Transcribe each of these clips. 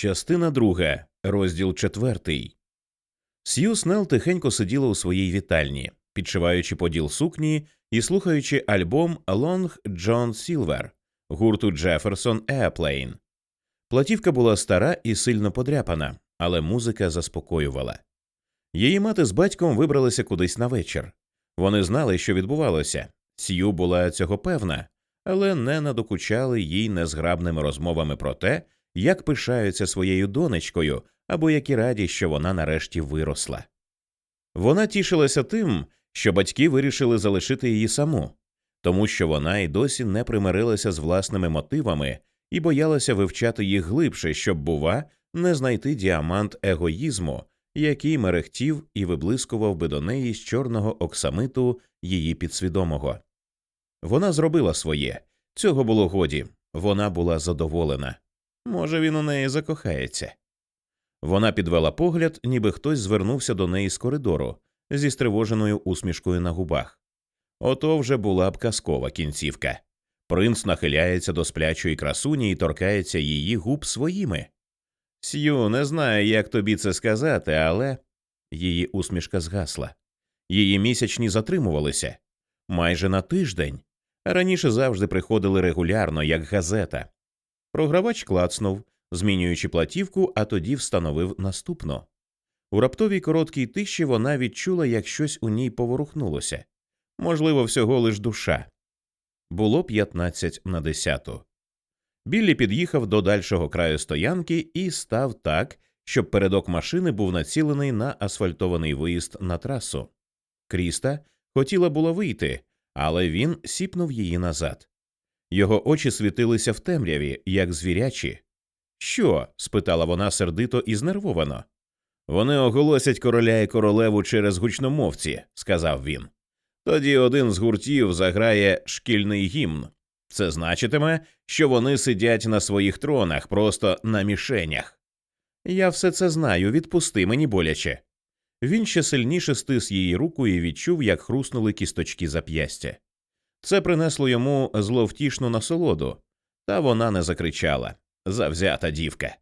Частина друга, розділ четвертий. Сью Снел тихенько сиділа у своїй вітальні, підшиваючи поділ сукні і слухаючи альбом Long John Silver гурту Jefferson Airplane. Платівка була стара і сильно подряпана, але музика заспокоювала. Її мати з батьком вибралися кудись на вечір. Вони знали, що відбувалося. Сью була цього певна, але не надокучали їй незграбними розмовами про те, як пишаються своєю донечкою або які раді, що вона нарешті виросла. Вона тішилася тим, що батьки вирішили залишити її саму, тому що вона й досі не примирилася з власними мотивами і боялася вивчати їх глибше, щоб, бува, не знайти діамант егоїзму, який мерехтів і виблискував би до неї з чорного оксамиту її підсвідомого. Вона зробила своє, цього було годі, вона була задоволена. Може, він у неї закохається. Вона підвела погляд, ніби хтось звернувся до неї з коридору зі стривоженою усмішкою на губах. Ото вже була б казкова кінцівка. Принц нахиляється до сплячої красуні і торкається її губ своїми. Сью, не знаю, як тобі це сказати, але її усмішка згасла. Її місячні затримувалися майже на тиждень. Раніше завжди приходили регулярно, як газета. Програвач клацнув, змінюючи платівку, а тоді встановив наступну. У раптовій короткій тиші вона відчула, як щось у ній поворухнулося можливо, всього лиш душа. Було 15 на десяту. Біллі під'їхав до дальшого краю стоянки і став так, щоб передок машини був націлений на асфальтований виїзд на трасу. Кріста хотіла було вийти, але він сіпнув її назад. Його очі світилися в темряві, як звірячі. Що? спитала вона сердито і знервовано. Вони оголосять короля і королеву через гучномовці, сказав він. Тоді один з гуртів заграє шкільний гімн. Це значитиме, що вони сидять на своїх тронах, просто на мішенях. Я все це знаю, відпусти мені боляче. Він ще сильніше стис її руку і відчув, як хруснули кісточки зап'ястя. Це принесло йому зловтішну насолоду, та вона не закричала завзята дівка.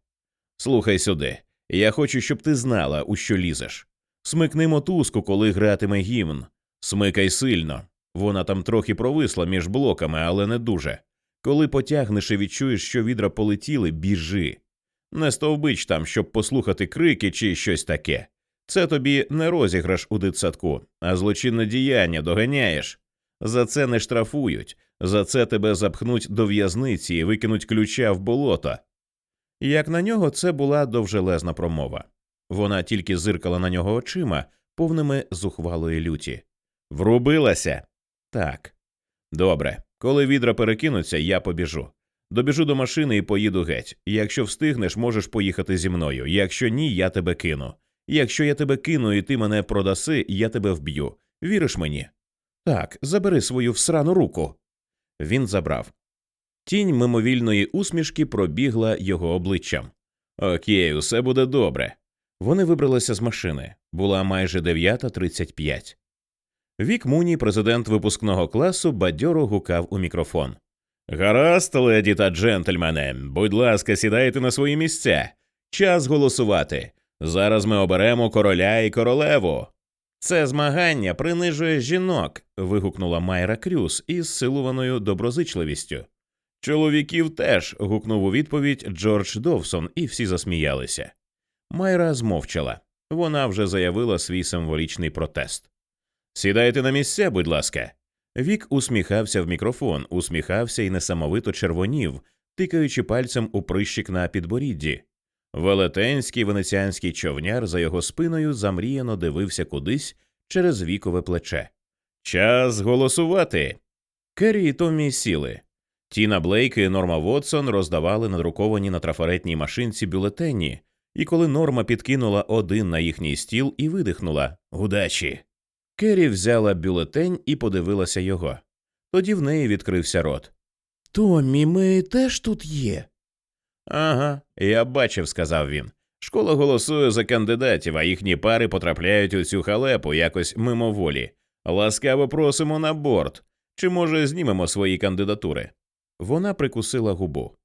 Слухай сюди, я хочу, щоб ти знала, у що лізеш. Смикни мотузку, коли гратиме гімн, смикай сильно. Вона там трохи провисла між блоками, але не дуже. Коли потягнеш і відчуєш, що відра полетіли, біжи. Не стовбич там, щоб послухати крики чи щось таке. Це тобі не розіграш у дитсадку, а злочинне діяння доганяєш. За це не штрафують, за це тебе запхнуть до в'язниці і викинуть ключа в болото. Як на нього, це була довжелезна промова. Вона тільки зиркала на нього очима, повними зухвалої люті. Врубилася? Так. Добре. Коли відра перекинуться, я побіжу. Добіжу до машини і поїду геть. Якщо встигнеш, можеш поїхати зі мною. Якщо ні, я тебе кину. Якщо я тебе кину і ти мене продаси, я тебе вб'ю. Віриш мені? Так, забери свою всрану руку. Він забрав. Тінь мимовільної усмішки пробігла його обличчям. Окей, усе буде добре. Вони вибралися з машини. Була майже 9.35. Вік Муні, президент випускного класу, бадьоро гукав у мікрофон. Гаразд, леді та джентльмени, будь ласка, сідайте на свої місця. Час голосувати. Зараз ми оберемо короля і королеву. Це змагання принижує жінок. вигукнула Майра Крюс із силуваною доброзичливістю. Чоловіків теж. гукнув у відповідь Джордж Довсон, і всі засміялися. Майра змовчала. Вона вже заявила свій символічний протест. Сідайте на місця, будь ласка. Вік усміхався в мікрофон, усміхався і несамовито червонів, тикаючи пальцем у прищик на підборідді. Велетенський венеціанський човняр за його спиною замріяно дивився кудись через вікове плече. Час голосувати. Керрі і Томмі сіли. Тіна Блейк і Норма Вотсон роздавали надруковані на трафаретній машинці бюлетені, і коли Норма підкинула один на їхній стіл і видихнула Удачі. Керрі взяла бюлетень і подивилася його. Тоді в неї відкрився рот. Томмі, ми теж тут є. Ага, я бачив, сказав він. Школа голосує за кандидатів, а їхні пари потрапляють у цю халепу якось мимоволі. Ласкаво просимо на борт. Чи, може, знімемо свої кандидатури? Вона прикусила губу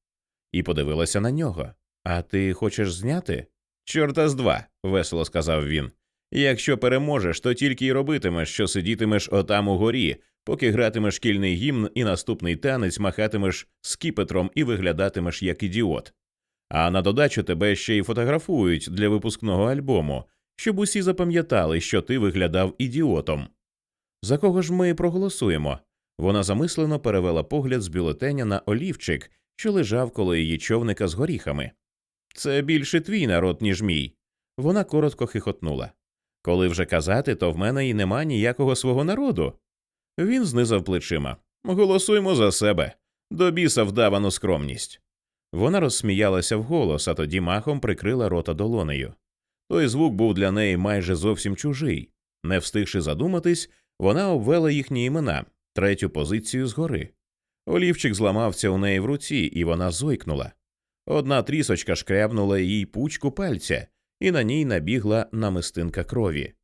і подивилася на нього. А ти хочеш зняти? Чорта з два, весело сказав він. Якщо переможеш, то тільки й робитимеш, що сидітимеш отам у горі, поки гратимеш шкільний гімн і наступний танець махатимеш скіпетром і виглядатимеш як ідіот. А на додачу тебе ще й фотографують для випускного альбому, щоб усі запам'ятали, що ти виглядав ідіотом. За кого ж ми проголосуємо? Вона замислено перевела погляд з бюлетеня на олівчик, що лежав коло її човника з горіхами. Це більше твій народ, ніж мій. Вона коротко хихотнула. Коли вже казати, то в мене й нема ніякого свого народу. Він знизав плечима. Голосуймо за себе. До біса вдавану скромність. Вона розсміялася вголос, а тоді махом прикрила рота долонею. Той звук був для неї майже зовсім чужий. Не встигши задуматись, вона обвела їхні імена, третю позицію згори. Олівчик зламався у неї в руці, і вона зойкнула. Одна трісочка шкрябнула їй пучку пальця, і на ній набігла намистинка крові.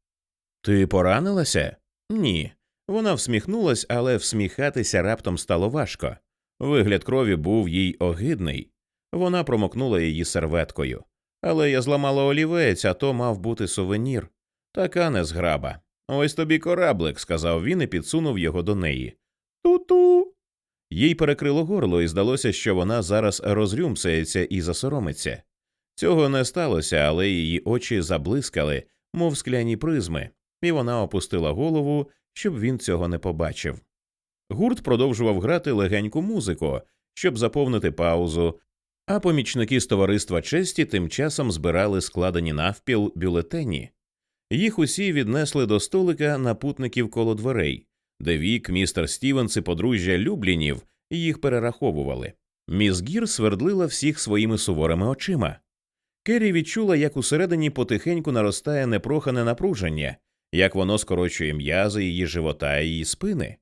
Ти поранилася? Ні. Вона всміхнулась, але всміхатися раптом стало важко. Вигляд крові був їй огидний. Вона промокнула її серветкою. Але я зламала олівець, а то мав бути сувенір. Така незграба. Ось тобі кораблик, сказав він і підсунув його до неї. Ту-ту. Їй перекрило горло, і здалося, що вона зараз розрюмсається і засоромиться. Цього не сталося, але її очі заблискали, мов скляні призми, і вона опустила голову, щоб він цього не побачив. Гурт продовжував грати легеньку музику, щоб заповнити паузу, а помічники з товариства честі тим часом збирали складені навпіл бюлетені. Їх усі віднесли до столика напутників коло дверей, де вік, містер Стівенс і подружжя Люблінів їх перераховували. Міс Гір свердлила всіх своїми суворими очима. Керрі відчула, як усередині потихеньку наростає непрохане напруження, як воно скорочує м'язи її живота і її спини.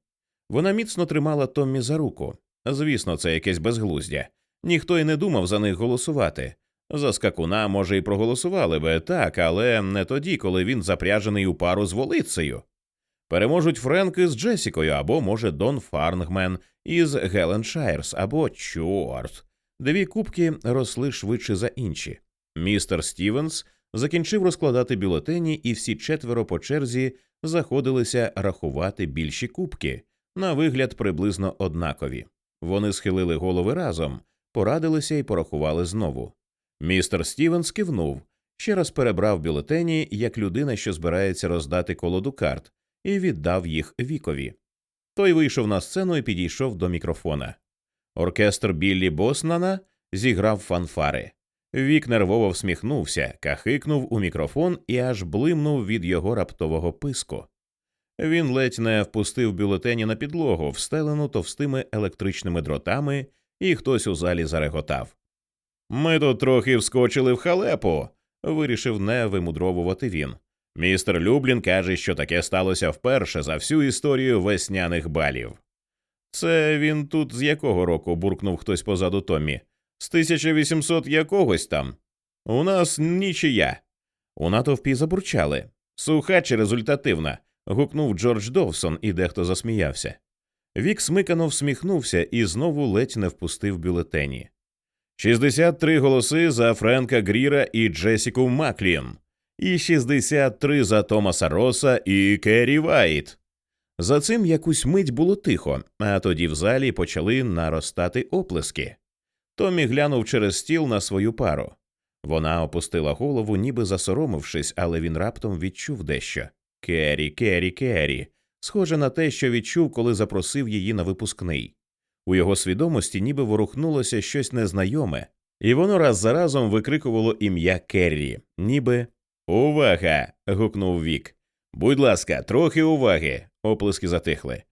Вона міцно тримала Томмі за руку. Звісно, це якесь безглуздя. Ніхто й не думав за них голосувати. За скакуна, може, і проголосували би так, але не тоді, коли він запряжений у пару з волицею. Переможуть Френки з Джесікою, або, може, Дон Фарнгмен із Гелен Шайрс, або чорт. Дві купки росли швидше за інші. Містер Стівенс закінчив розкладати бюлетені, і всі четверо по черзі заходилися рахувати більші кубки, на вигляд приблизно однакові. Вони схилили голови разом, порадилися і порахували знову. Містер Стівенс кивнув, ще раз перебрав бюлетені як людина, що збирається роздати колоду карт, і віддав їх вікові. Той вийшов на сцену і підійшов до мікрофона. Оркестр Біллі Боснана зіграв фанфари. Вік нервово всміхнувся, кахикнув у мікрофон і аж блимнув від його раптового писку. Він ледь не впустив бюлетені на підлогу, встелену товстими електричними дротами, і хтось у залі зареготав. Ми тут трохи вскочили в халепу, вирішив не вимудровувати він. Містер Люблін каже, що таке сталося вперше за всю історію весняних балів. Це він тут з якого року буркнув хтось позаду Томмі. З 1800 якогось там. У нас нічия. У натовпі забурчали. Суха чи результативна. гукнув Джордж Довсон, і дехто засміявся. Вік смикано всміхнувся і знову ледь не впустив бюлетені. 63 голоси за Френка Гріра і Джесіку Маклін, і 63 за Томаса Роса і Керрі Вайт. За цим якусь мить було тихо, а тоді в залі почали наростати оплески. Томі глянув через стіл на свою пару. Вона опустила голову, ніби засоромившись, але він раптом відчув дещо. Керрі, Керрі, Керрі. Схоже на те, що відчув, коли запросив її на випускний. У його свідомості ніби ворухнулося щось незнайоме, і воно раз за разом викрикувало ім'я Керрі, ніби Увага. гукнув Вік. Будь ласка, трохи уваги. Оплески затихли.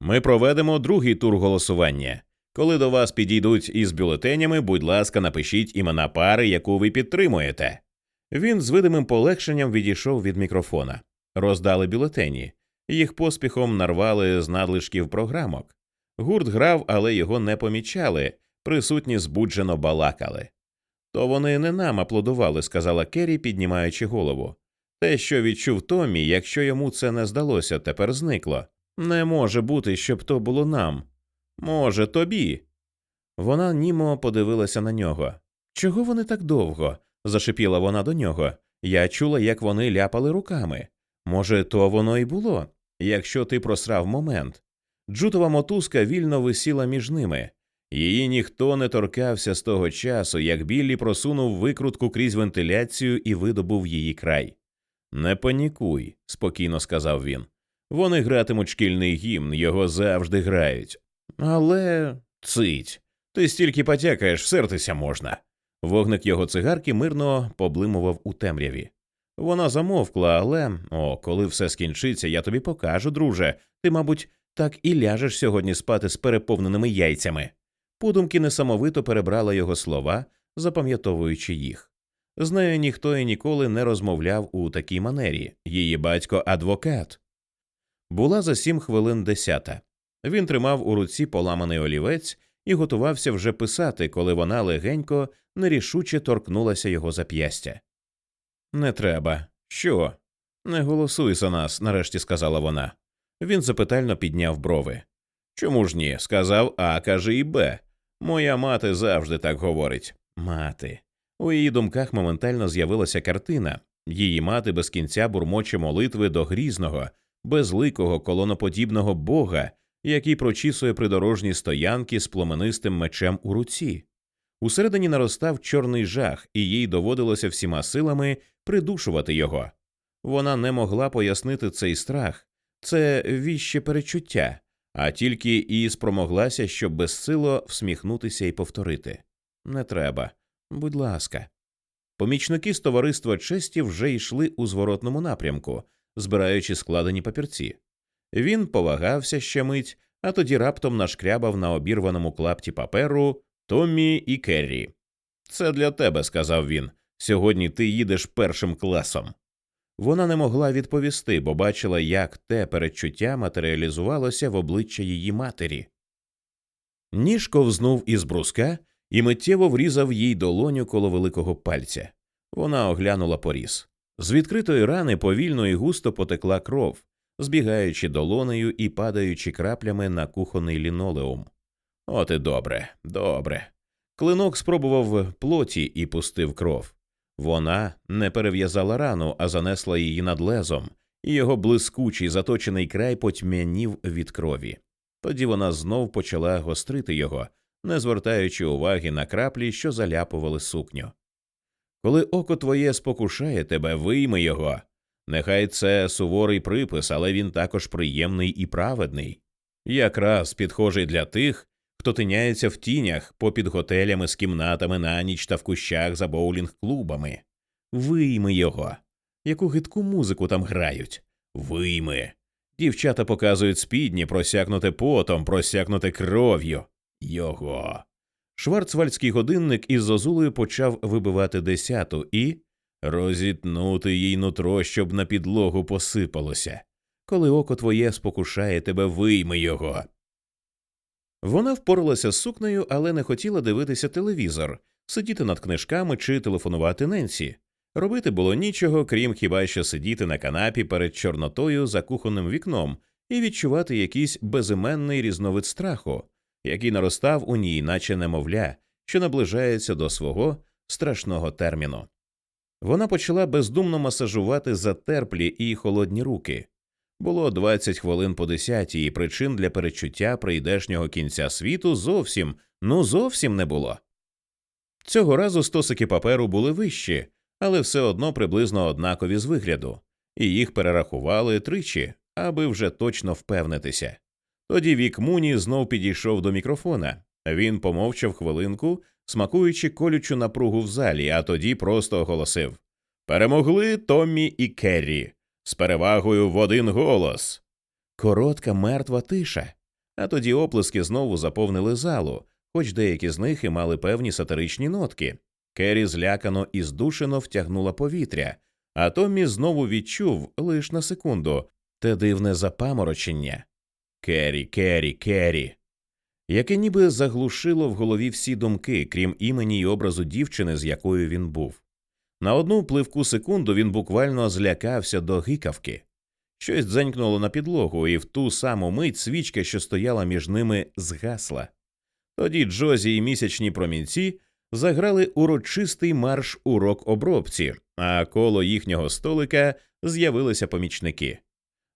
Ми проведемо другий тур голосування. Коли до вас підійдуть із бюлетенями, будь ласка, напишіть імена пари, яку ви підтримуєте. Він з видимим полегшенням відійшов від мікрофона. Роздали бюлетені. Їх поспіхом нарвали з надлишків програмок. Гурт грав, але його не помічали, присутні збуджено балакали. То вони не нам аплодували, сказала Керрі, піднімаючи голову. Те, що відчув Томі, якщо йому це не здалося, тепер зникло. Не може бути, щоб то було нам. Може, тобі. Вона німо подивилася на нього. Чого вони так довго? зашипіла вона до нього. Я чула, як вони ляпали руками. Може, то воно і було, якщо ти просрав момент. Джутова мотузка вільно висіла між ними. Її ніхто не торкався з того часу, як Біллі просунув викрутку крізь вентиляцію і видобув її край. Не панікуй, спокійно сказав він. Вони гратимуть шкільний гімн, його завжди грають. Але цить, ти стільки потякаєш, всертися можна. Вогник його цигарки мирно поблимував у темряві. Вона замовкла, але о, коли все скінчиться, я тобі покажу, друже. Ти, мабуть, так і ляжеш сьогодні спати з переповненими яйцями. Подумки несамовито перебрала його слова, запам'ятовуючи їх. З нею ніхто і ніколи не розмовляв у такій манері її батько адвокат. Була за сім хвилин десята. Він тримав у руці поламаний олівець і готувався вже писати, коли вона легенько, нерішуче торкнулася його зап'ястя. Не треба. Що? Не голосуй за нас, нарешті сказала вона. Він запитально підняв брови. Чому ж ні? Сказав А, каже і Б. Моя мати завжди так говорить. Мати. У її думках моментально з'явилася картина. Її мати без кінця бурмоче молитви до грізного, безликого колоноподібного бога, який прочісує придорожні стоянки з пломенистим мечем у руці. Усередині наростав чорний жах, і їй доводилося всіма силами придушувати його. Вона не могла пояснити цей страх, це віще перечуття, а тільки і спромоглася, щоб безсило всміхнутися і повторити не треба, будь ласка. Помічники з товариства честі вже йшли у зворотному напрямку, збираючи складені папірці. Він повагався ще мить, а тоді раптом нашкрябав на обірваному клапті паперу Томмі і Керрі. Це для тебе, сказав він. Сьогодні ти їдеш першим класом. Вона не могла відповісти, бо бачила, як те передчуття матеріалізувалося в обличчя її матері. Ніж ковзнув із бруска і миттєво врізав їй долоню коло великого пальця. Вона оглянула поріз. З відкритої рани повільно і густо потекла кров, збігаючи долонею і падаючи краплями на кухонний лінолеум. От і добре, добре. Клинок спробував плоті і пустив кров. Вона не перев'язала рану, а занесла її над лезом, і його блискучий заточений край потьмянів від крові. Тоді вона знов почала гострити його, не звертаючи уваги на краплі, що заляпували сукню. Коли око твоє спокушає тебе, вийми його. Нехай це суворий припис, але він також приємний і праведний, якраз підхожий для тих, хто тиняється в тінях попід готелями з кімнатами на ніч та в кущах за боулінг-клубами. Вийми його. Яку гидку музику там грають. Вийми. Дівчата показують спідні, просякнуте потом, просякнуте кров'ю. Його. Шварцвальдський годинник із зозулею почав вибивати десяту і розітнути їй нутро, щоб на підлогу посипалося. Коли око твоє спокушає тебе, вийми його. Вона впоралася з сукнею, але не хотіла дивитися телевізор, сидіти над книжками чи телефонувати Ненсі. Робити було нічого, крім хіба що сидіти на канапі перед Чорнотою за кухонним вікном і відчувати якийсь безіменний різновид страху, який наростав у ній, наче немовля, що наближається до свого страшного терміну. Вона почала бездумно масажувати затерплі і холодні руки. Було 20 хвилин по десятій, і причин для перечуття прийдешнього кінця світу зовсім, ну зовсім не було. Цього разу стосики паперу були вищі, але все одно приблизно однакові з вигляду, і їх перерахували тричі, аби вже точно впевнитися. Тоді Вік Муні знов підійшов до мікрофона. Він помовчав хвилинку, смакуючи колючу напругу в залі, а тоді просто оголосив Перемогли Томмі і Керрі з перевагою в один голос. Коротка мертва тиша. А тоді оплески знову заповнили залу, хоч деякі з них і мали певні сатиричні нотки. Керрі злякано і здушено втягнула повітря, а Томмі знову відчув лиш на секунду те дивне запаморочення. Керрі, Керрі, Керрі. Яке ніби заглушило в голові всі думки, крім імені й образу дівчини, з якою він був. На одну пливку секунду він буквально злякався до гикавки. Щось дзенькнуло на підлогу, і в ту саму мить свічка, що стояла між ними, згасла. Тоді Джозі і місячні промінці заграли урочистий марш урок обробці, а коло їхнього столика з'явилися помічники.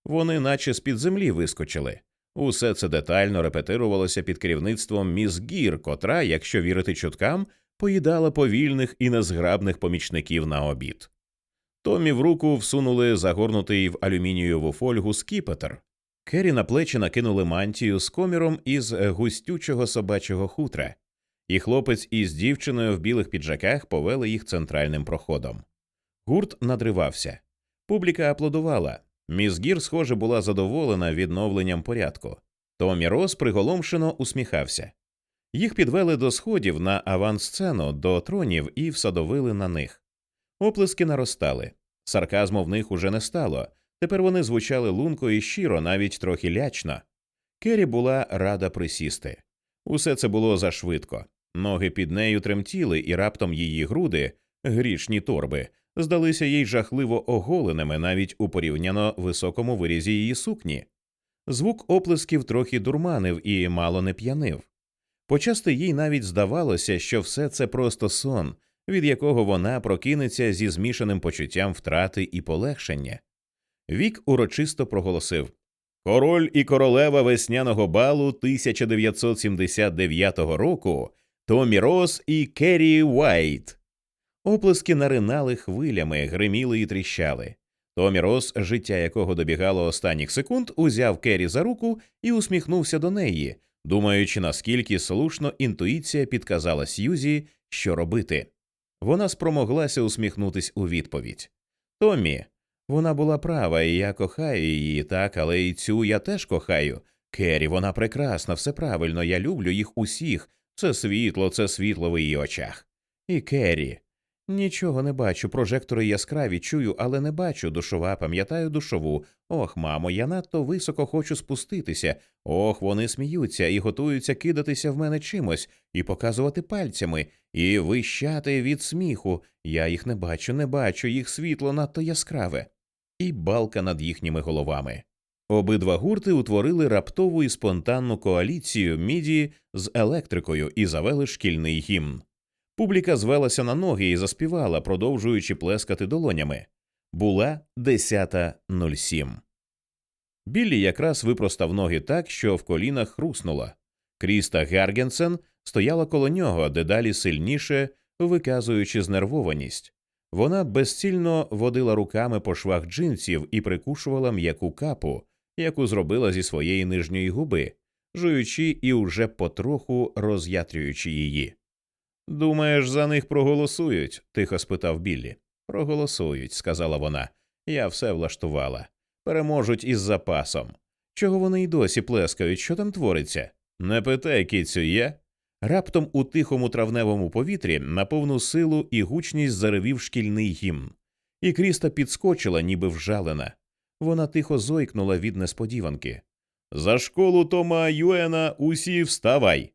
Вони, наче з під землі, вискочили. Усе це детально репетирувалося під керівництвом міс Гір, котра, якщо вірити чуткам, поїдала повільних і незграбних помічників на обід. Томі в руку всунули загорнутий в алюмінієву фольгу скіпетр. Кері на плечі накинули мантію з коміром із густючого собачого хутра, і хлопець із дівчиною в білих піджаках повели їх центральним проходом. Гурт надривався. Публіка аплодувала. Міс Гір, схоже, була задоволена відновленням порядку. Томі Рос приголомшено усміхався. Їх підвели до сходів на авансцену до тронів і всадовили на них. Оплески наростали. Сарказму в них уже не стало. Тепер вони звучали лунко і щиро, навіть трохи лячно. Кері була рада присісти. Усе це було зашвидко. Ноги під нею тремтіли, і раптом її груди, грішні торби, здалися їй жахливо оголеними навіть у порівняно високому вирізі її сукні. Звук оплесків трохи дурманив і мало не п'янив. Почасти їй навіть здавалося, що все це просто сон, від якого вона прокинеться зі змішаним почуттям втрати і полегшення. Вік урочисто проголосив Король і королева весняного балу 1979 року Томі Рос і Керрі Уайт. Оплески наринали хвилями, гриміли і тріщали. Томі Рос, життя якого добігало останніх секунд, узяв Керрі за руку і усміхнувся до неї, думаючи, наскільки слушно інтуїція підказала Сьюзі, що робити. Вона спромоглася усміхнутись у відповідь. Томмі, вона була права, і я кохаю її, так, але і цю я теж кохаю. Керрі, вона прекрасна, все правильно, я люблю їх усіх. Це світло, це світло в її очах. І Керрі. Нічого не бачу, прожектори яскраві чую, але не бачу. Душова, пам'ятаю душову. Ох, мамо, я надто високо хочу спуститися. Ох, вони сміються і готуються кидатися в мене чимось, і показувати пальцями, і вищати від сміху. Я їх не бачу, не бачу, їх світло надто яскраве. І балка над їхніми головами. Обидва гурти утворили раптову і спонтанну коаліцію міді з електрикою і завели шкільний гімн. Публіка звелася на ноги і заспівала, продовжуючи плескати долонями. Була 10.07. Біллі якраз випростав ноги так, що в колінах хруснула. Кріста Гергенсен стояла коло нього, дедалі сильніше виказуючи знервованість. Вона безцільно водила руками по швах джинсів і прикушувала м'яку капу, яку зробила зі своєї нижньої губи, жуючи і уже потроху роз'ятрюючи її. Думаєш, за них проголосують? тихо спитав Біллі. Проголосують, сказала вона. Я все влаштувала. Переможуть із запасом. Чого вони й досі плескають, що там твориться? Не питай, кицю, є. Раптом у тихому травневому повітрі на повну силу і гучність заревів шкільний гімн, і Кріста підскочила, ніби вжалена. Вона тихо зойкнула від несподіванки. За школу Тома Юена усі вставай.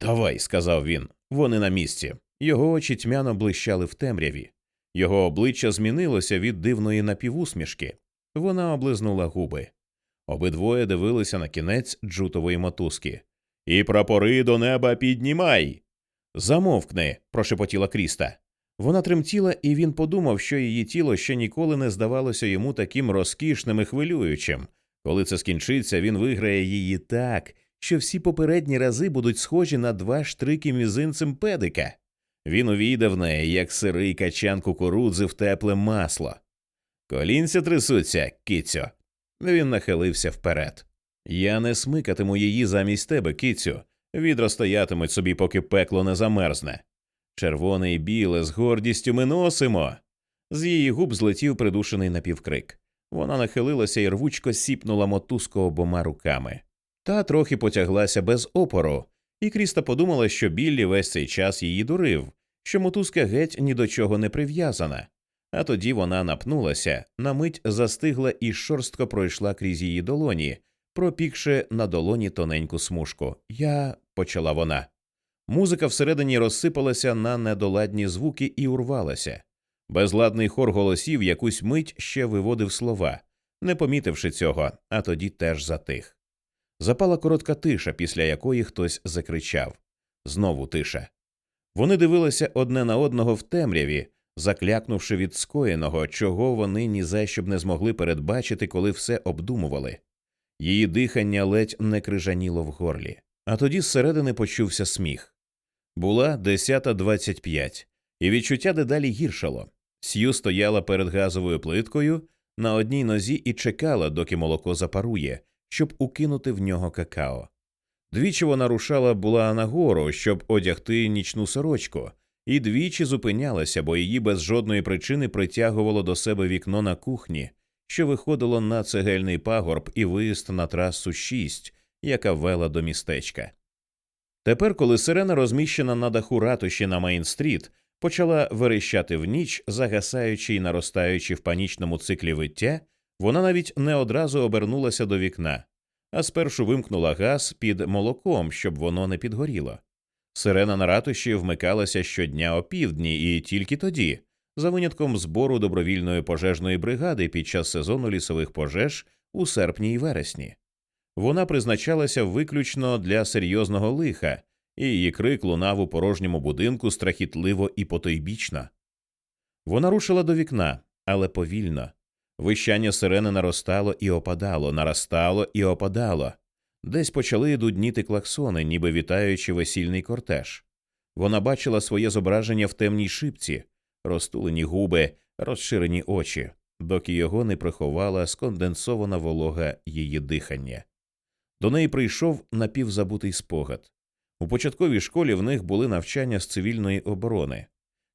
Давай, сказав він. Вони на місці. Його очі тьмяно блищали в темряві. Його обличчя змінилося від дивної напівусмішки. Вона облизнула губи. Обидвоє дивилися на кінець джутової мотузки. І прапори до неба піднімай. Замовкни, прошепотіла Кріста. Вона тремтіла, і він подумав, що її тіло ще ніколи не здавалося йому таким розкішним і хвилюючим. Коли це скінчиться, він виграє її так, що всі попередні рази будуть схожі на два штрики мізинцем педика. Він увійде в неї, як сирий качан кукурудзи в тепле масло. Колінця трясуться, кицю. Він нахилився вперед. Я не смикатиму її замість тебе, кицю. Відра стоятимуть собі, поки пекло не замерзне. Червоне і біле з гордістю ми носимо. З її губ злетів придушений напівкрик. Вона нахилилася і рвучко сіпнула мотузку обома руками. Та трохи потяглася без опору, і Кріста подумала, що Біллі весь цей час її дурив, що мотузка геть ні до чого не прив'язана. А тоді вона напнулася, на мить застигла і шорстко пройшла крізь її долоні, пропікши на долоні тоненьку смужку. Я почала вона. Музика всередині розсипалася на недоладні звуки і урвалася. Безладний хор голосів якусь мить ще виводив слова, не помітивши цього, а тоді теж затих. Запала коротка тиша, після якої хтось закричав. Знову тиша. Вони дивилися одне на одного в темряві, заклякнувши від скоєного, чого вони ні за що б не змогли передбачити, коли все обдумували. Її дихання ледь не крижаніло в горлі, а тоді зсередини почувся сміх. Була десята двадцять п'ять, і відчуття дедалі гіршало. Сью стояла перед газовою плиткою на одній нозі і чекала, доки молоко запарує, щоб укинути в нього какао. Двічі вона рушала була нагору, щоб одягти нічну сорочку, і двічі зупинялася, бо її без жодної причини притягувало до себе вікно на кухні, що виходило на цегельний пагорб і виїзд на трасу 6, яка вела до містечка. Тепер, коли сирена, розміщена на даху ратуші на Мейн-стріт, почала верещати в ніч, загасаючи й наростаючи в панічному циклі виття, вона навіть не одразу обернулася до вікна, а спершу вимкнула газ під молоком, щоб воно не підгоріло. Сирена на ратуші вмикалася щодня опівдні, і тільки тоді, за винятком збору добровільної пожежної бригади під час сезону лісових пожеж у серпні і вересні. Вона призначалася виключно для серйозного лиха, і її крик лунав у порожньому будинку страхітливо і потойбічно. Вона рушила до вікна, але повільно. Вищання сирени наростало і опадало, наростало і опадало. Десь почали дудніти клаксони, ніби вітаючи весільний кортеж. Вона бачила своє зображення в темній шипці, розтулені губи, розширені очі, доки його не приховала сконденсована волога її дихання. До неї прийшов напівзабутий спогад. У початковій школі в них були навчання з цивільної оборони.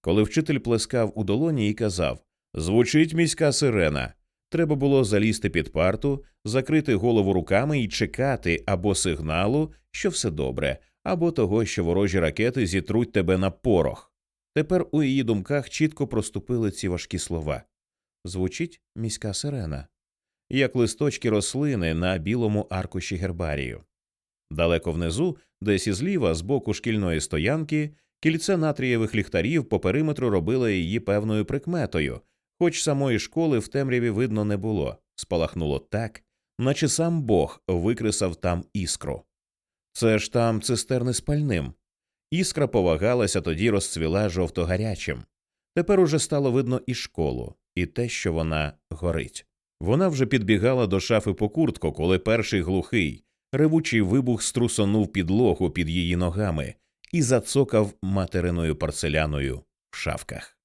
Коли вчитель плескав у долоні і казав Звучить міська сирена. Треба було залізти під парту, закрити голову руками і чекати або сигналу, що все добре, або того, що ворожі ракети зітруть тебе на порох. Тепер у її думках чітко проступили ці важкі слова звучить міська сирена, як листочки рослини на білому аркуші гербарію. Далеко внизу, десь і зліва, з боку шкільної стоянки, кільце натрієвих ліхтарів по периметру робило її певною прикметою, хоч самої школи в темряві видно не було, спалахнуло так, наче сам Бог викресав там іскру. Це ж там цистерни з пальним. Іскра повагалася, тоді розцвіла жовто-гарячим. Тепер уже стало видно і школу, і те, що вона горить. Вона вже підбігала до шафи по куртку, коли перший глухий, ревучий вибух струсонув підлогу під її ногами і зацокав материною порцеляною в шавках.